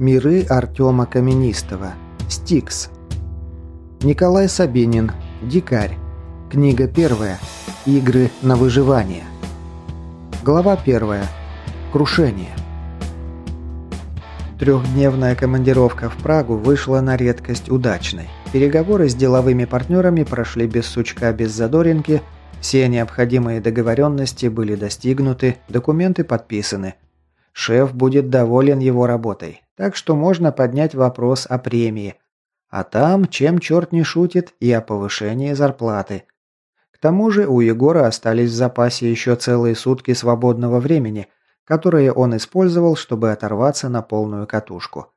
Миры Артема Каменистого. Стикс. Николай Сабинин. Дикарь. Книга первая. Игры на выживание. Глава первая. Крушение. Трехдневная командировка в Прагу вышла на редкость удачной. Переговоры с деловыми партнерами прошли без сучка, без задоринки, все необходимые договоренности были достигнуты, документы подписаны. Шеф будет доволен его работой, так что можно поднять вопрос о премии. А там, чем черт не шутит, и о повышении зарплаты. К тому же у Егора остались в запасе еще целые сутки свободного времени, которые он использовал, чтобы оторваться на полную катушку.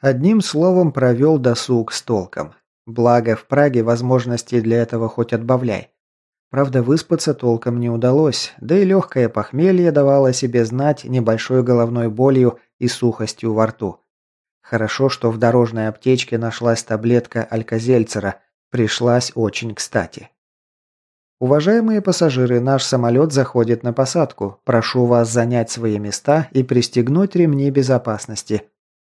Одним словом, провел досуг с толком. Благо, в Праге возможности для этого хоть отбавляй. Правда, выспаться толком не удалось, да и легкое похмелье давало себе знать небольшой головной болью и сухостью во рту. Хорошо, что в дорожной аптечке нашлась таблетка Альказельцера, пришлась очень кстати. Уважаемые пассажиры, наш самолет заходит на посадку. Прошу вас занять свои места и пристегнуть ремни безопасности.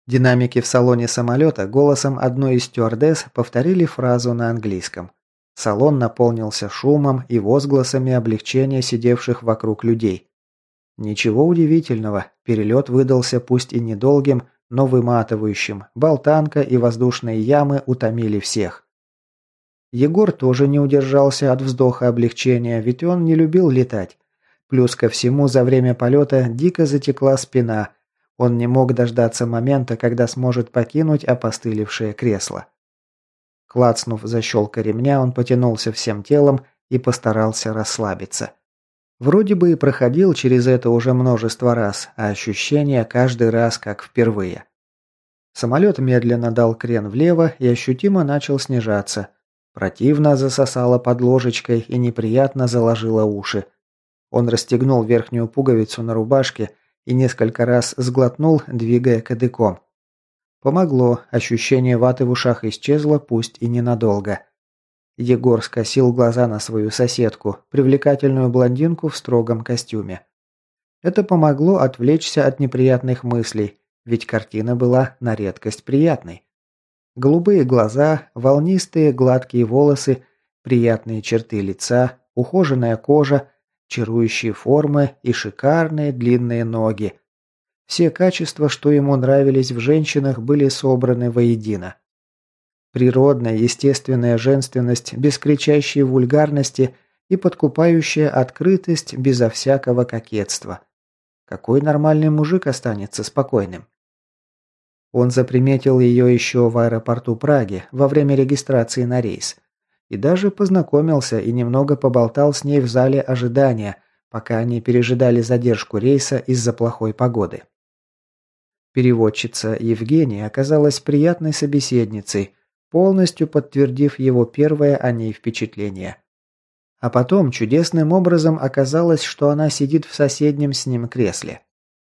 Динамики в салоне самолета голосом одной из стюардесс повторили фразу на английском. Салон наполнился шумом и возгласами облегчения сидевших вокруг людей. Ничего удивительного, перелет выдался пусть и недолгим, но выматывающим. Болтанка и воздушные ямы утомили всех. Егор тоже не удержался от вздоха облегчения, ведь он не любил летать. Плюс ко всему, за время полета дико затекла спина. Он не мог дождаться момента, когда сможет покинуть опостылевшее кресло. Клацнув защелка ремня, он потянулся всем телом и постарался расслабиться. Вроде бы и проходил через это уже множество раз, а ощущения каждый раз как впервые. Самолет медленно дал крен влево и ощутимо начал снижаться. Противно засосало под ложечкой и неприятно заложило уши. Он расстегнул верхнюю пуговицу на рубашке и несколько раз сглотнул, двигая кадыком. Помогло, ощущение ваты в ушах исчезло, пусть и ненадолго. Егор скосил глаза на свою соседку, привлекательную блондинку в строгом костюме. Это помогло отвлечься от неприятных мыслей, ведь картина была на редкость приятной. Голубые глаза, волнистые гладкие волосы, приятные черты лица, ухоженная кожа, чарующие формы и шикарные длинные ноги, все качества, что ему нравились в женщинах, были собраны воедино. Природная, естественная женственность без кричащей вульгарности и подкупающая открытость безо всякого кокетства. Какой нормальный мужик останется спокойным? Он заприметил ее еще в аэропорту Праги во время регистрации на рейс. И даже познакомился и немного поболтал с ней в зале ожидания, пока они пережидали задержку рейса из-за плохой погоды. Переводчица Евгения оказалась приятной собеседницей, полностью подтвердив его первое о ней впечатление. А потом чудесным образом оказалось, что она сидит в соседнем с ним кресле.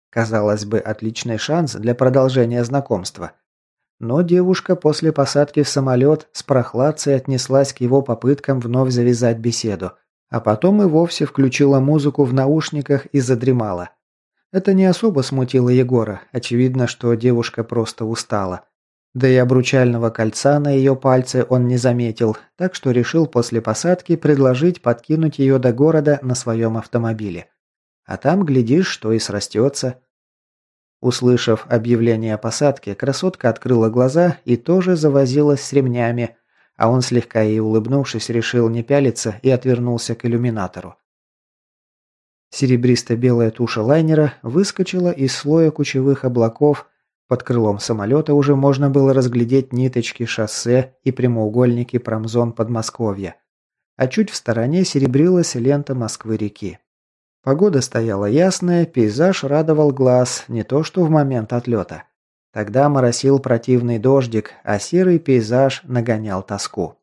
Казалось бы, отличный шанс для продолжения знакомства. Но девушка после посадки в самолет с прохладцей отнеслась к его попыткам вновь завязать беседу, а потом и вовсе включила музыку в наушниках и задремала. Это не особо смутило Егора. Очевидно, что девушка просто устала. Да и обручального кольца на ее пальце он не заметил, так что решил после посадки предложить подкинуть ее до города на своем автомобиле. А там, глядишь, что и срастется. Услышав объявление о посадке, красотка открыла глаза и тоже завозилась с ремнями, а он, слегка ей улыбнувшись, решил не пялиться и отвернулся к иллюминатору. Серебристо-белая туша лайнера выскочила из слоя кучевых облаков. Под крылом самолета уже можно было разглядеть ниточки шоссе и прямоугольники промзон Подмосковья. А чуть в стороне серебрилась лента Москвы-реки. Погода стояла ясная, пейзаж радовал глаз, не то что в момент отлета. Тогда моросил противный дождик, а серый пейзаж нагонял тоску.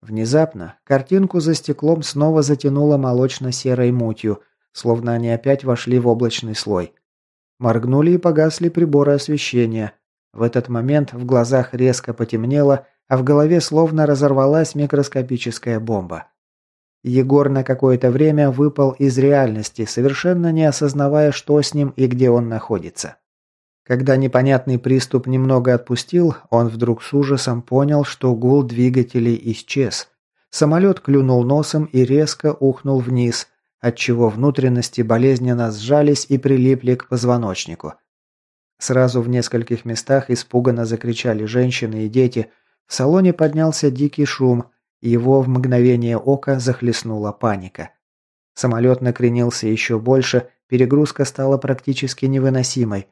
Внезапно картинку за стеклом снова затянуло молочно-серой мутью, словно они опять вошли в облачный слой. Моргнули и погасли приборы освещения. В этот момент в глазах резко потемнело, а в голове словно разорвалась микроскопическая бомба. Егор на какое-то время выпал из реальности, совершенно не осознавая, что с ним и где он находится. Когда непонятный приступ немного отпустил, он вдруг с ужасом понял, что гул двигателей исчез. Самолет клюнул носом и резко ухнул вниз, отчего внутренности болезненно сжались и прилипли к позвоночнику. Сразу в нескольких местах испуганно закричали женщины и дети. В салоне поднялся дикий шум, его в мгновение ока захлестнула паника. Самолет накренился еще больше, перегрузка стала практически невыносимой.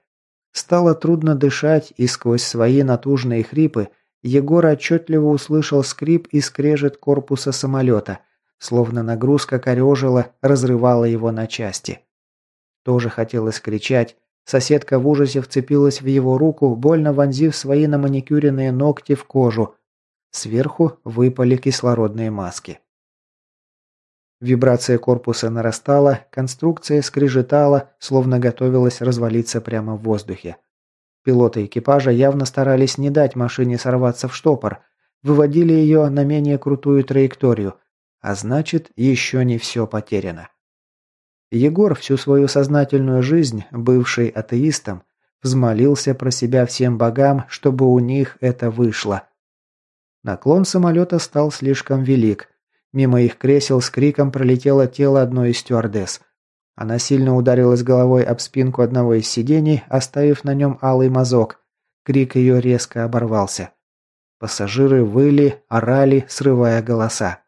Стало трудно дышать, и сквозь свои натужные хрипы Егор отчетливо услышал скрип и скрежет корпуса самолета, словно нагрузка корежила, разрывала его на части. Тоже хотелось кричать. Соседка в ужасе вцепилась в его руку, больно вонзив свои наманикюренные ногти в кожу. Сверху выпали кислородные маски. Вибрация корпуса нарастала, конструкция скрежетала, словно готовилась развалиться прямо в воздухе. Пилоты экипажа явно старались не дать машине сорваться в штопор, выводили ее на менее крутую траекторию, а значит, еще не все потеряно. Егор всю свою сознательную жизнь, бывший атеистом, взмолился про себя всем богам, чтобы у них это вышло. Наклон самолета стал слишком велик, Мимо их кресел с криком пролетело тело одной из стюардесс. Она сильно ударилась головой об спинку одного из сидений, оставив на нем алый мазок. Крик ее резко оборвался. Пассажиры выли, орали, срывая голоса.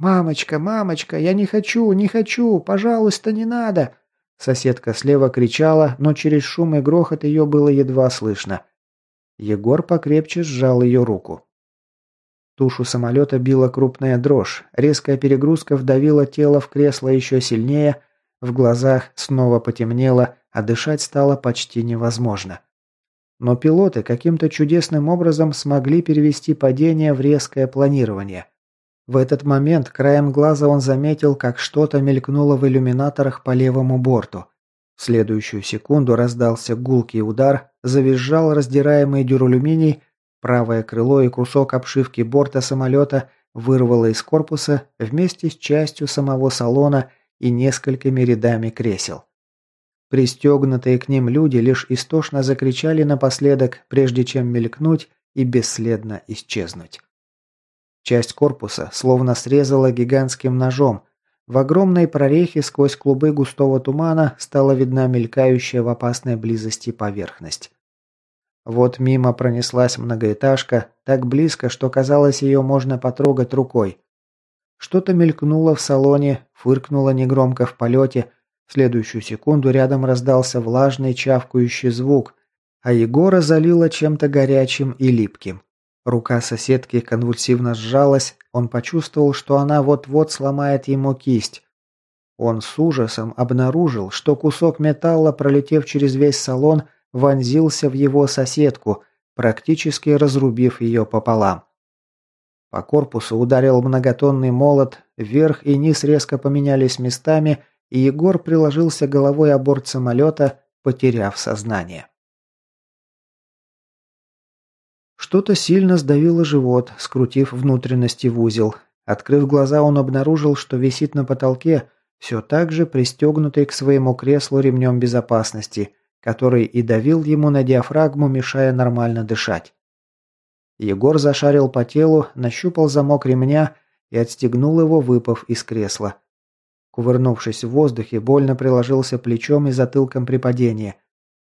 «Мамочка, мамочка, я не хочу, не хочу, пожалуйста, не надо!» Соседка слева кричала, но через шум и грохот ее было едва слышно. Егор покрепче сжал ее руку. Тушу самолета била крупная дрожь, резкая перегрузка вдавила тело в кресло еще сильнее, в глазах снова потемнело, а дышать стало почти невозможно. Но пилоты каким-то чудесным образом смогли перевести падение в резкое планирование. В этот момент краем глаза он заметил, как что-то мелькнуло в иллюминаторах по левому борту. В следующую секунду раздался гулкий удар, завизжал раздираемый дюралюминий, Правое крыло и кусок обшивки борта самолета вырвало из корпуса вместе с частью самого салона и несколькими рядами кресел. Пристегнутые к ним люди лишь истошно закричали напоследок, прежде чем мелькнуть и бесследно исчезнуть. Часть корпуса словно срезала гигантским ножом. В огромной прорехе сквозь клубы густого тумана стала видна мелькающая в опасной близости поверхность. Вот мимо пронеслась многоэтажка, так близко, что казалось, ее можно потрогать рукой. Что-то мелькнуло в салоне, фыркнуло негромко в полете. В следующую секунду рядом раздался влажный чавкающий звук, а Егора залило чем-то горячим и липким. Рука соседки конвульсивно сжалась, он почувствовал, что она вот-вот сломает ему кисть. Он с ужасом обнаружил, что кусок металла, пролетев через весь салон, вонзился в его соседку, практически разрубив ее пополам. По корпусу ударил многотонный молот, вверх и низ резко поменялись местами, и Егор приложился головой о борт самолета, потеряв сознание. Что-то сильно сдавило живот, скрутив внутренности в узел. Открыв глаза, он обнаружил, что висит на потолке, все так же пристегнутый к своему креслу ремнем безопасности, который и давил ему на диафрагму, мешая нормально дышать. Егор зашарил по телу, нащупал замок ремня и отстегнул его, выпав из кресла. Кувырнувшись в воздухе, больно приложился плечом и затылком при падении.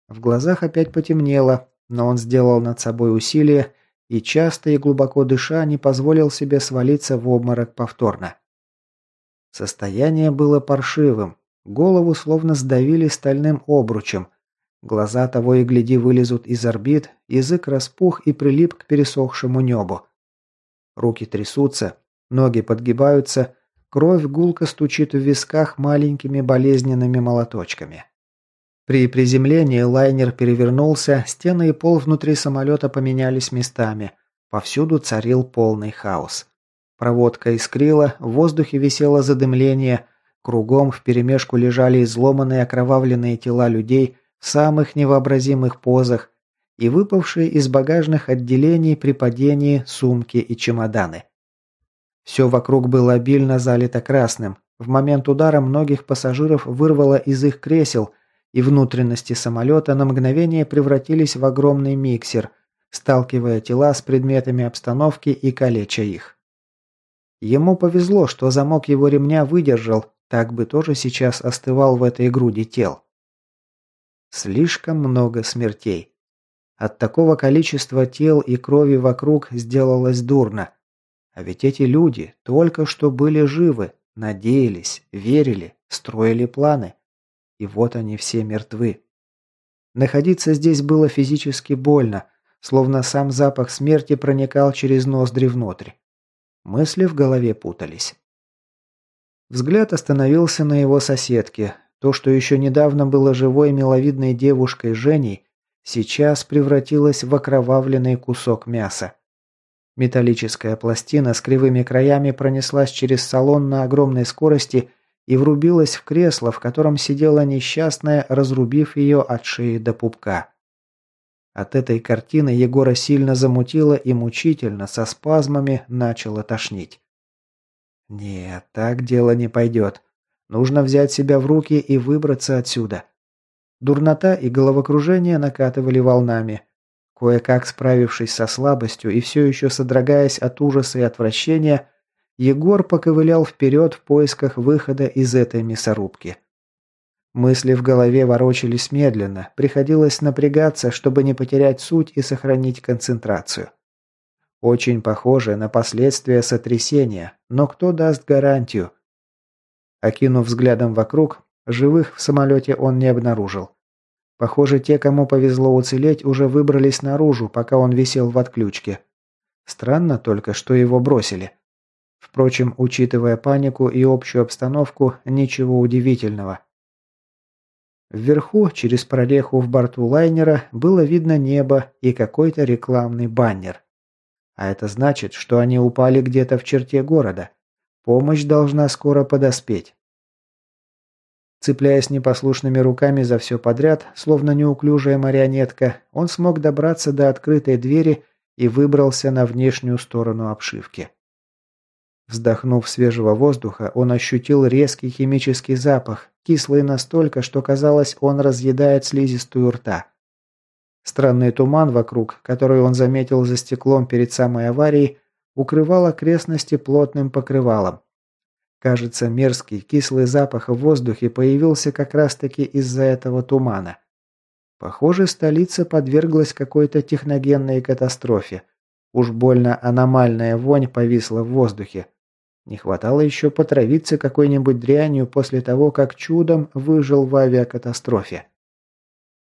В глазах опять потемнело, но он сделал над собой усилие и часто и глубоко дыша не позволил себе свалиться в обморок повторно. Состояние было паршивым, голову словно сдавили стальным обручем – Глаза того и гляди вылезут из орбит, язык распух и прилип к пересохшему небу. Руки трясутся, ноги подгибаются, кровь гулко стучит в висках маленькими болезненными молоточками. При приземлении лайнер перевернулся, стены и пол внутри самолета поменялись местами. Повсюду царил полный хаос. Проводка искрила, в воздухе висело задымление, кругом вперемешку лежали изломанные окровавленные тела людей – в самых невообразимых позах и выпавшие из багажных отделений при падении сумки и чемоданы. Все вокруг было обильно залито красным. В момент удара многих пассажиров вырвало из их кресел, и внутренности самолета на мгновение превратились в огромный миксер, сталкивая тела с предметами обстановки и калеча их. Ему повезло, что замок его ремня выдержал, так бы тоже сейчас остывал в этой груди тел. Слишком много смертей. От такого количества тел и крови вокруг сделалось дурно. А ведь эти люди только что были живы, надеялись, верили, строили планы. И вот они все мертвы. Находиться здесь было физически больно, словно сам запах смерти проникал через ноздри внутрь. Мысли в голове путались. Взгляд остановился на его соседке. То, что еще недавно было живой миловидной девушкой Женей, сейчас превратилось в окровавленный кусок мяса. Металлическая пластина с кривыми краями пронеслась через салон на огромной скорости и врубилась в кресло, в котором сидела несчастная, разрубив ее от шеи до пупка. От этой картины Егора сильно замутило и мучительно, со спазмами, начало тошнить. Нет, так дело не пойдет. Нужно взять себя в руки и выбраться отсюда. Дурнота и головокружение накатывали волнами. Кое-как справившись со слабостью и все еще содрогаясь от ужаса и отвращения, Егор поковылял вперед в поисках выхода из этой мясорубки. Мысли в голове ворочались медленно, приходилось напрягаться, чтобы не потерять суть и сохранить концентрацию. Очень похоже на последствия сотрясения, но кто даст гарантию? Окинув взглядом вокруг, живых в самолете он не обнаружил. Похоже, те, кому повезло уцелеть, уже выбрались наружу, пока он висел в отключке. Странно только, что его бросили. Впрочем, учитывая панику и общую обстановку, ничего удивительного. Вверху, через прореху в борту лайнера, было видно небо и какой-то рекламный баннер. А это значит, что они упали где-то в черте города. Помощь должна скоро подоспеть. Цепляясь непослушными руками за все подряд, словно неуклюжая марионетка, он смог добраться до открытой двери и выбрался на внешнюю сторону обшивки. Вздохнув свежего воздуха, он ощутил резкий химический запах, кислый настолько, что казалось, он разъедает слизистую рта. Странный туман вокруг, который он заметил за стеклом перед самой аварией, укрывал окрестности плотным покрывалом. Кажется, мерзкий, кислый запах в воздухе появился как раз-таки из-за этого тумана. Похоже, столица подверглась какой-то техногенной катастрофе. Уж больно аномальная вонь повисла в воздухе. Не хватало еще потравиться какой-нибудь дрянью после того, как чудом выжил в авиакатастрофе.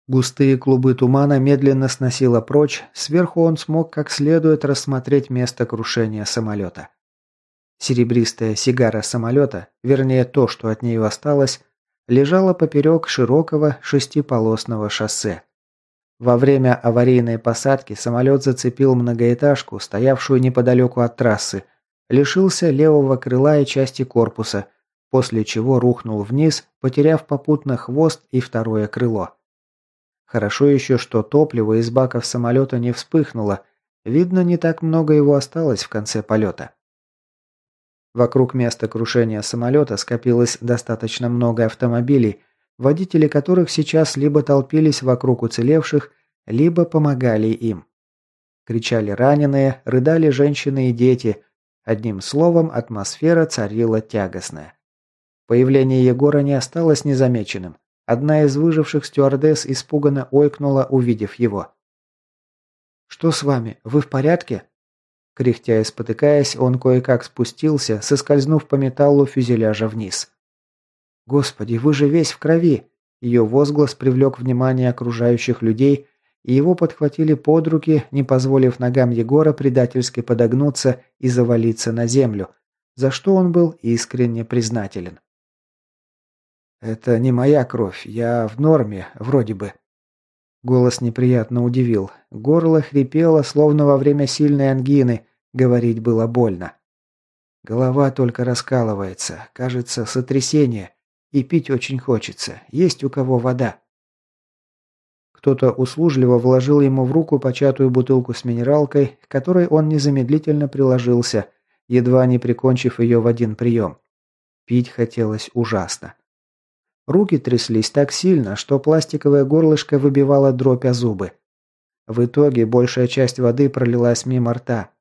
Густые клубы тумана медленно сносило прочь, сверху он смог как следует рассмотреть место крушения самолета. Серебристая сигара самолета, вернее то, что от нее осталось, лежала поперек широкого шестиполосного шоссе. Во время аварийной посадки самолет зацепил многоэтажку, стоявшую неподалеку от трассы, лишился левого крыла и части корпуса, после чего рухнул вниз, потеряв попутно хвост и второе крыло. Хорошо еще, что топливо из баков самолета не вспыхнуло, видно, не так много его осталось в конце полета. Вокруг места крушения самолета скопилось достаточно много автомобилей, водители которых сейчас либо толпились вокруг уцелевших, либо помогали им. Кричали раненые, рыдали женщины и дети, Одним словом, атмосфера царила тягостная. Появление Егора не осталось незамеченным. Одна из выживших стюардесс испуганно ойкнула, увидев его. «Что с вами? Вы в порядке?» Кряхтя и спотыкаясь, он кое-как спустился, соскользнув по металлу фюзеляжа вниз. «Господи, вы же весь в крови!» Ее возглас привлек внимание окружающих людей, и его подхватили под руки, не позволив ногам Егора предательски подогнуться и завалиться на землю, за что он был искренне признателен. «Это не моя кровь, я в норме, вроде бы». Голос неприятно удивил. Горло хрипело, словно во время сильной ангины, говорить было больно. Голова только раскалывается, кажется, сотрясение, и пить очень хочется, есть у кого вода. Кто-то услужливо вложил ему в руку початую бутылку с минералкой, к которой он незамедлительно приложился, едва не прикончив ее в один прием. Пить хотелось ужасно. Руки тряслись так сильно, что пластиковое горлышко выбивало дробь о зубы. В итоге большая часть воды пролилась мимо рта.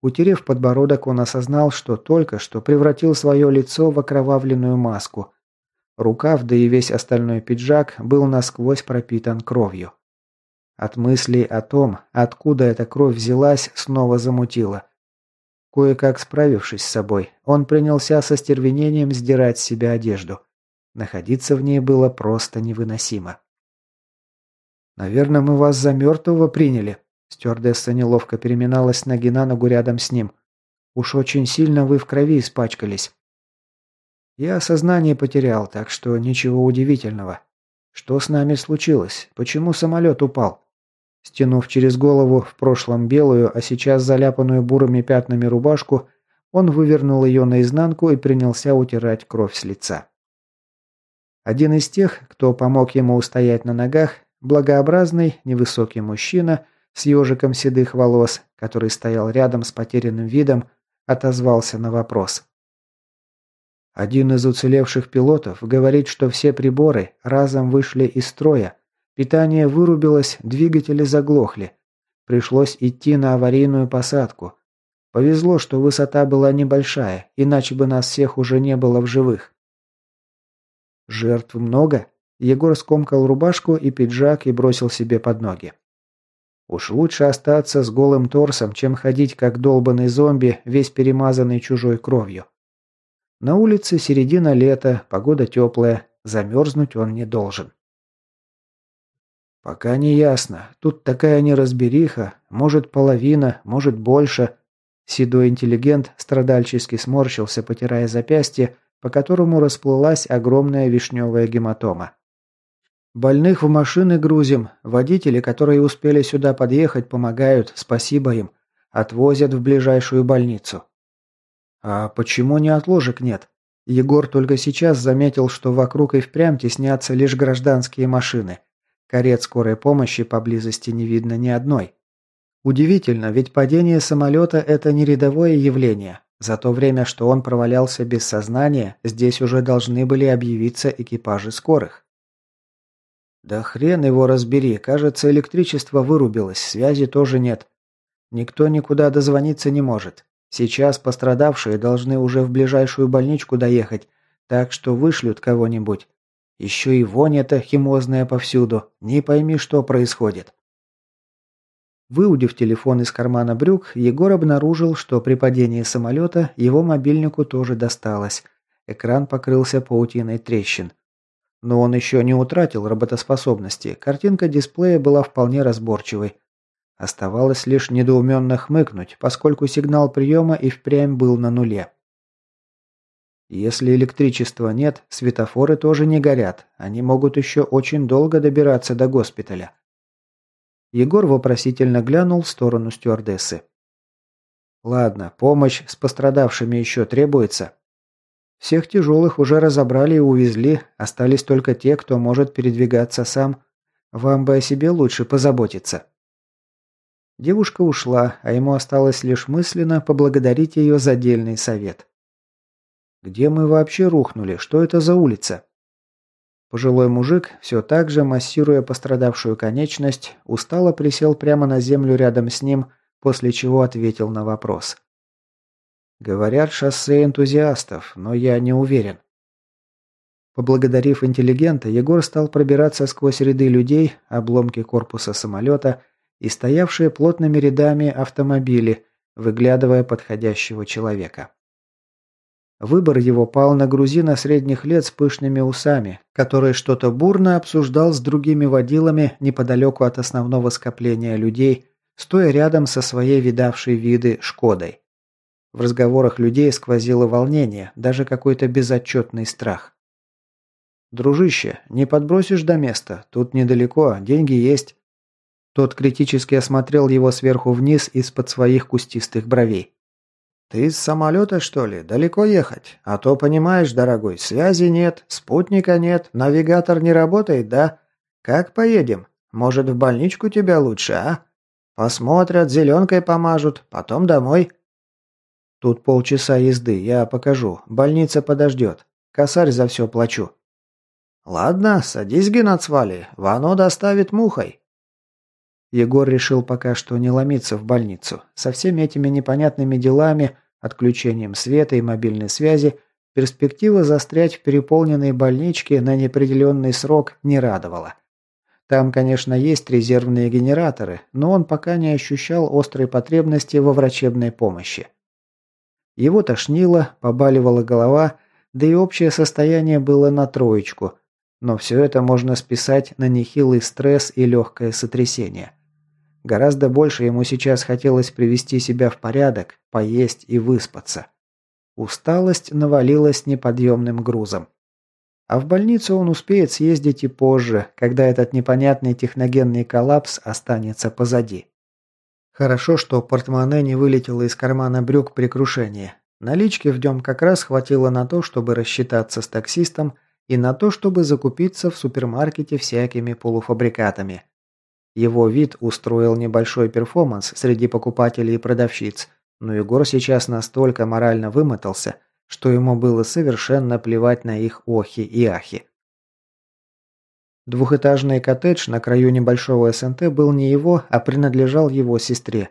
Утерев подбородок, он осознал, что только что превратил свое лицо в окровавленную маску. Рукав, да и весь остальной пиджак был насквозь пропитан кровью. От мыслей о том, откуда эта кровь взялась, снова замутило. Кое-как справившись с собой, он принялся со стервенением сдирать с себя одежду. Находиться в ней было просто невыносимо. «Наверное, мы вас за мертвого приняли», Стюардесса неловко переминалась ноги на ногу рядом с ним. «Уж очень сильно вы в крови испачкались». Я сознание потерял, так что ничего удивительного. Что с нами случилось? Почему самолет упал? Стянув через голову в прошлом белую, а сейчас заляпанную бурыми пятнами рубашку, он вывернул ее наизнанку и принялся утирать кровь с лица. Один из тех, кто помог ему устоять на ногах, благообразный, невысокий мужчина – с ежиком седых волос, который стоял рядом с потерянным видом, отозвался на вопрос. Один из уцелевших пилотов говорит, что все приборы разом вышли из строя, питание вырубилось, двигатели заглохли. Пришлось идти на аварийную посадку. Повезло, что высота была небольшая, иначе бы нас всех уже не было в живых. Жертв много? Егор скомкал рубашку и пиджак и бросил себе под ноги. Уж лучше остаться с голым торсом, чем ходить как долбанный зомби, весь перемазанный чужой кровью. На улице середина лета, погода теплая, замерзнуть он не должен. Пока не ясно. Тут такая неразбериха, может половина, может больше. Седой интеллигент страдальчески сморщился, потирая запястье, по которому расплылась огромная вишневая гематома. Больных в машины грузим, водители, которые успели сюда подъехать, помогают, спасибо им. Отвозят в ближайшую больницу. А почему не отложек нет? Егор только сейчас заметил, что вокруг и впрямь теснятся лишь гражданские машины. Карет скорой помощи поблизости не видно ни одной. Удивительно, ведь падение самолета – это не рядовое явление. За то время, что он провалялся без сознания, здесь уже должны были объявиться экипажи скорых. Да хрен его разбери, кажется, электричество вырубилось, связи тоже нет. Никто никуда дозвониться не может. Сейчас пострадавшие должны уже в ближайшую больничку доехать, так что вышлют кого-нибудь. Еще и вонь эта химозная повсюду, не пойми, что происходит. Выудив телефон из кармана брюк, Егор обнаружил, что при падении самолета его мобильнику тоже досталось. Экран покрылся паутиной трещин. Но он еще не утратил работоспособности, картинка дисплея была вполне разборчивой. Оставалось лишь недоуменно хмыкнуть, поскольку сигнал приема и впрямь был на нуле. Если электричества нет, светофоры тоже не горят, они могут еще очень долго добираться до госпиталя. Егор вопросительно глянул в сторону стюардессы. «Ладно, помощь с пострадавшими еще требуется?» Всех тяжелых уже разобрали и увезли, остались только те, кто может передвигаться сам. Вам бы о себе лучше позаботиться». Девушка ушла, а ему осталось лишь мысленно поблагодарить ее за дельный совет. «Где мы вообще рухнули? Что это за улица?» Пожилой мужик, все так же массируя пострадавшую конечность, устало присел прямо на землю рядом с ним, после чего ответил на вопрос. Говорят, шоссе энтузиастов, но я не уверен. Поблагодарив интеллигента, Егор стал пробираться сквозь ряды людей, обломки корпуса самолета и стоявшие плотными рядами автомобили, выглядывая подходящего человека. Выбор его пал на грузина средних лет с пышными усами, который что-то бурно обсуждал с другими водилами неподалеку от основного скопления людей, стоя рядом со своей видавшей виды «Шкодой». В разговорах людей сквозило волнение, даже какой-то безотчетный страх. «Дружище, не подбросишь до места, тут недалеко, деньги есть». Тот критически осмотрел его сверху вниз из-под своих кустистых бровей. «Ты с самолета, что ли? Далеко ехать? А то, понимаешь, дорогой, связи нет, спутника нет, навигатор не работает, да? Как поедем? Может, в больничку тебя лучше, а? Посмотрят, зеленкой помажут, потом домой». Тут полчаса езды, я покажу. Больница подождет. Косарь за все плачу». «Ладно, садись, Геноцвали, Вано доставит мухой». Егор решил пока что не ломиться в больницу. Со всеми этими непонятными делами, отключением света и мобильной связи, перспектива застрять в переполненной больничке на неопределенный срок не радовала. Там, конечно, есть резервные генераторы, но он пока не ощущал острой потребности во врачебной помощи. Его тошнило, побаливала голова, да и общее состояние было на троечку, но все это можно списать на нехилый стресс и легкое сотрясение. Гораздо больше ему сейчас хотелось привести себя в порядок, поесть и выспаться. Усталость навалилась неподъемным грузом. А в больницу он успеет съездить и позже, когда этот непонятный техногенный коллапс останется позади. Хорошо, что портмоне не вылетело из кармана брюк при крушении. Налички в нем как раз хватило на то, чтобы рассчитаться с таксистом и на то, чтобы закупиться в супермаркете всякими полуфабрикатами. Его вид устроил небольшой перформанс среди покупателей и продавщиц, но Егор сейчас настолько морально вымотался, что ему было совершенно плевать на их охи и ахи. Двухэтажный коттедж на краю небольшого СНТ был не его, а принадлежал его сестре.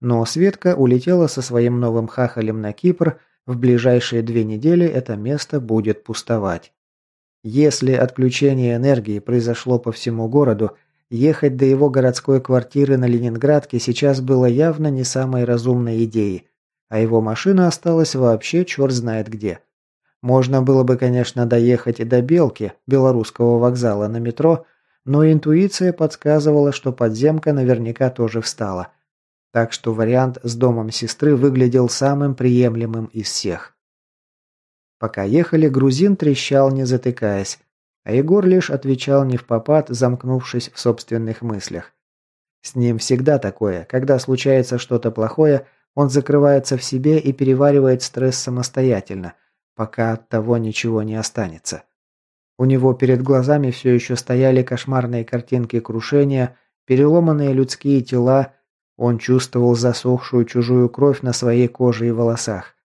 Но Светка улетела со своим новым хахалем на Кипр, в ближайшие две недели это место будет пустовать. Если отключение энергии произошло по всему городу, ехать до его городской квартиры на Ленинградке сейчас было явно не самой разумной идеей, а его машина осталась вообще черт знает где. Можно было бы, конечно, доехать и до Белки, белорусского вокзала на метро, но интуиция подсказывала, что подземка наверняка тоже встала. Так что вариант с домом сестры выглядел самым приемлемым из всех. Пока ехали, грузин трещал, не затыкаясь, а Егор лишь отвечал не в попад, замкнувшись в собственных мыслях. С ним всегда такое, когда случается что-то плохое, он закрывается в себе и переваривает стресс самостоятельно, пока от того ничего не останется. У него перед глазами все еще стояли кошмарные картинки крушения, переломанные людские тела, он чувствовал засохшую чужую кровь на своей коже и волосах.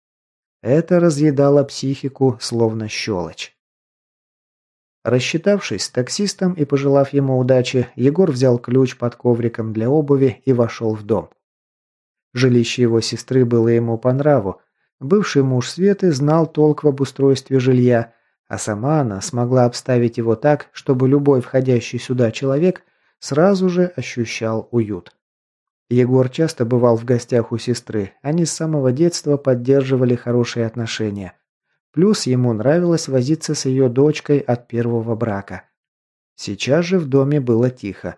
Это разъедало психику, словно щелочь. Рассчитавшись с таксистом и пожелав ему удачи, Егор взял ключ под ковриком для обуви и вошел в дом. Жилище его сестры было ему по нраву. Бывший муж Светы знал толк в обустройстве жилья, а сама она смогла обставить его так, чтобы любой входящий сюда человек сразу же ощущал уют. Егор часто бывал в гостях у сестры, они с самого детства поддерживали хорошие отношения. Плюс ему нравилось возиться с ее дочкой от первого брака. Сейчас же в доме было тихо.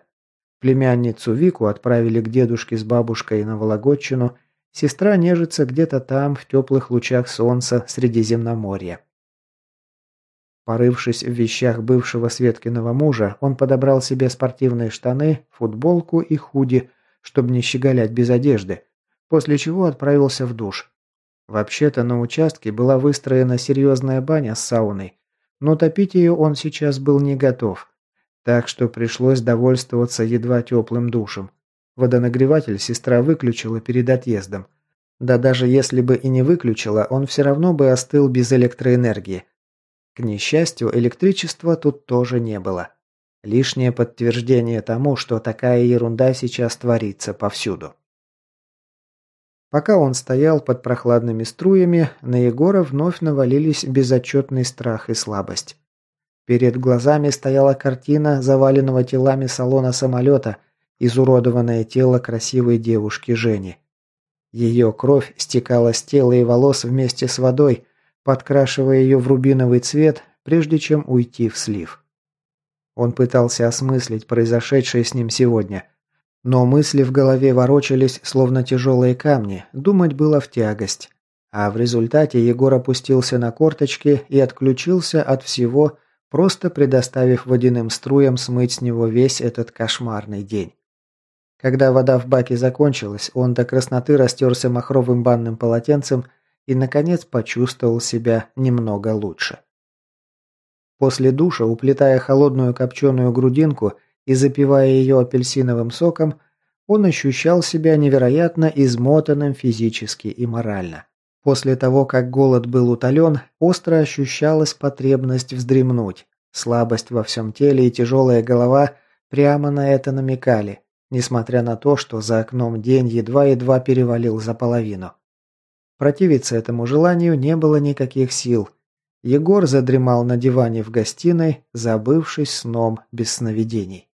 Племянницу Вику отправили к дедушке с бабушкой на Вологодчину, сестра нежится где-то там, в теплых лучах солнца Средиземноморья. Порывшись в вещах бывшего Светкиного мужа, он подобрал себе спортивные штаны, футболку и худи – чтобы не щеголять без одежды, после чего отправился в душ. Вообще-то на участке была выстроена серьезная баня с сауной, но топить ее он сейчас был не готов, так что пришлось довольствоваться едва теплым душем. Водонагреватель сестра выключила перед отъездом. Да даже если бы и не выключила, он все равно бы остыл без электроэнергии. К несчастью, электричества тут тоже не было. Лишнее подтверждение тому, что такая ерунда сейчас творится повсюду. Пока он стоял под прохладными струями, на Егора вновь навалились безотчетный страх и слабость. Перед глазами стояла картина заваленного телами салона самолета, изуродованное тело красивой девушки Жени. Ее кровь стекала с тела и волос вместе с водой, подкрашивая ее в рубиновый цвет, прежде чем уйти в слив. Он пытался осмыслить произошедшее с ним сегодня. Но мысли в голове ворочались, словно тяжелые камни, думать было в тягость. А в результате Егор опустился на корточки и отключился от всего, просто предоставив водяным струям смыть с него весь этот кошмарный день. Когда вода в баке закончилась, он до красноты растерся махровым банным полотенцем и, наконец, почувствовал себя немного лучше. После душа, уплетая холодную копченую грудинку и запивая ее апельсиновым соком, он ощущал себя невероятно измотанным физически и морально. После того, как голод был утолен, остро ощущалась потребность вздремнуть, Слабость во всем теле и тяжелая голова прямо на это намекали, несмотря на то, что за окном день едва-едва перевалил за половину. Противиться этому желанию не было никаких сил. Егор задремал на диване в гостиной, забывшись сном без сновидений.